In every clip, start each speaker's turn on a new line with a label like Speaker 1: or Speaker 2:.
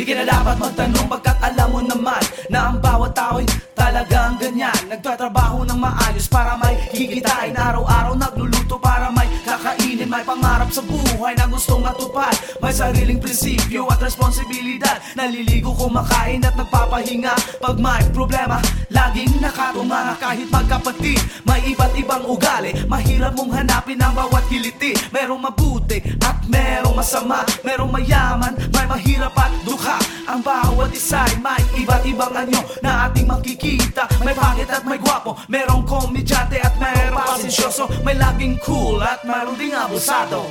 Speaker 1: Di ka na dapat magtanong pagkat alam mo naman Na ang bawat tao'y talagang ganyan. Nagtatrabaho ng maayos para may kikitain. Araw-araw nagluluto para may kakainin. May pangarap sa buhay na gustong matupad. May sariling prinsipyo at responsibilidad. Naliligo kumakain at nagpapahinga. Pag may problema, laging nakatumanga Kahit magkapatid, may iba't ibang ugali. Mahirap mong hanapin ang bawat kiliti. Merong mabuti at merong masama. Merong mayaman, may mahirap at dukha Ang bawat isa ay may iba't ibang anyo Na ating makikita May pangit at may gwapo Merong komedyante at merong pasensyoso May laging cool at mayroong ding abusado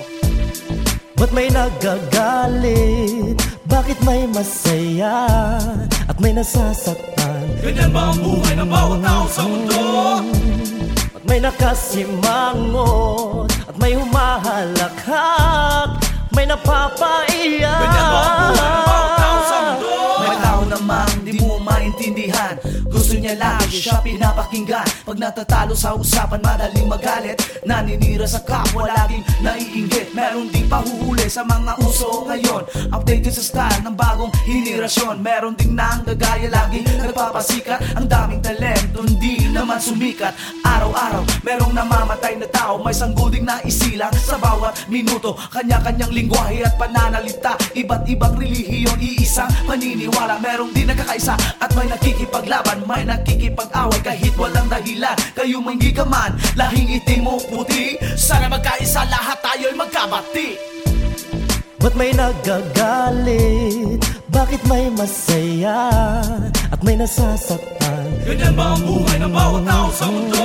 Speaker 2: Ba't may nagagalit? Bakit may masaya? At may nasasaktan?
Speaker 1: Ganyan ba ang buhay ng bawat tao sa mundo?
Speaker 2: At may nakasimangot? At may humahalakhak? Napapaiyak?
Speaker 1: Ganyan ba? Ang buhay ng bawat tao sa mundo? May tao namang di mo maintindihan. Gusto niya lagi siya pinapakinggan. Pag natatalo sa usapan madaling magalit. Naninira sa kapwa laging naiinggit Meron ding pahuhuli sa mga uso ngayon Updated sa style ng bagong henerasyon. Meron ding nanggagaya lagi nagpapasikat. Ang daming talento hindi naman sumikat. Araw-araw merong namamatay na tao. May sanggol ding naisilang sa bawat minuto. Kanya-kanyang lingwahe at pananalita. Iba't ibang relihiyon, iisang paniniwala Merong di nagkakaisa at may nakikipaglaban May nakikipag-away. Kahit walang dahilan Kayo may hindi ka man, lahing itim mo puti. Sana magkaisa
Speaker 2: Ba't may nagagalit? Bakit may masaya? At may nasasaktan?
Speaker 1: Ganyan ba ang buhay ng bawat tao sa mundo?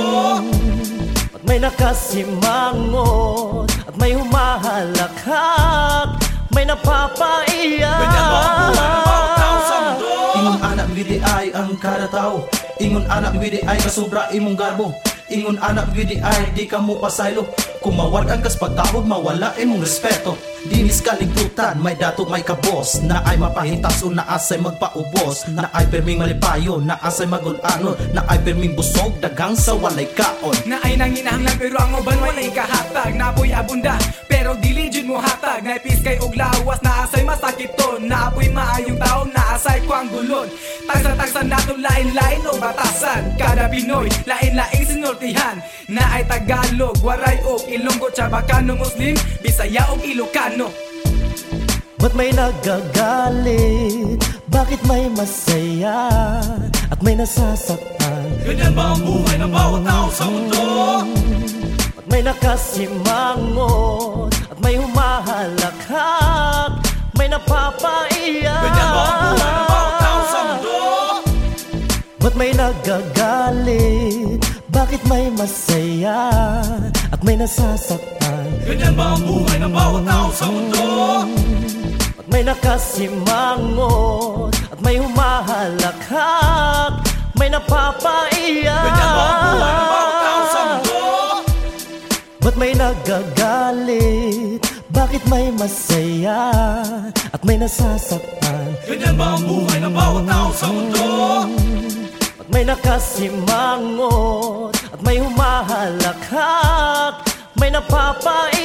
Speaker 2: At may nakasimangot? At may humahalakhak? May napapaiyak?
Speaker 1: Ganyan ba ang buhay ng bawat tao sa mundo?
Speaker 3: Ingon anak widi ay ang kada tao Ingon anak widi ay kasubra imong garbo Ingon anak widi ay di ka mo pasaylo Kung mawargan kas pagkahod mawala imong respeto. Dinis kalingkutan, may dato may kabos. Na ay mapahintas o na asay magpaubos. Na ay perming malipayo, na asay magulanon Na ay perming busog, dagang sa walay kaon.
Speaker 4: Na ay nanginahanglan pero ang uban walay kahatag Napoy abunda pero dili jud mo hatag. Naipis kay og lawas na asay masakit to. Naapoy maayong tao na asay kwang gulon Tagsa-tagsa nato lain-lain o batasan Kada Pinoy lain-laing sinultihan Na ay Tagalog, Waray o Ilonggo Chabacano, Muslim, Bisaya o Ilocano
Speaker 2: Ba't may nagagalit? Bakit may masaya? At may nasasaktan?
Speaker 1: Ganyan ba ang buhay ng bawat tao sa mundo?
Speaker 2: At may nakasimangot? At may humahalakhak? May napapaiyak?
Speaker 1: Ganyan ba ang buhay ng
Speaker 2: nagagalit? Bakit may masaya? At may nasasaktan?
Speaker 1: Ganyan ba ang buhay ng bawat tao sa mundo?
Speaker 2: At may nakasimangot? At may humahalakhak? May napapaiyak?
Speaker 1: Ganyan ba ang buhay ng bawat tao sa mundo?
Speaker 2: Ba't may nagagalit? Bakit may masaya? At may nasasaktan?
Speaker 1: Ganyan ba ang buhay ng bawat tao sa mundo?
Speaker 2: May nakasimangot? At may humahalakhak? May napapaiyak?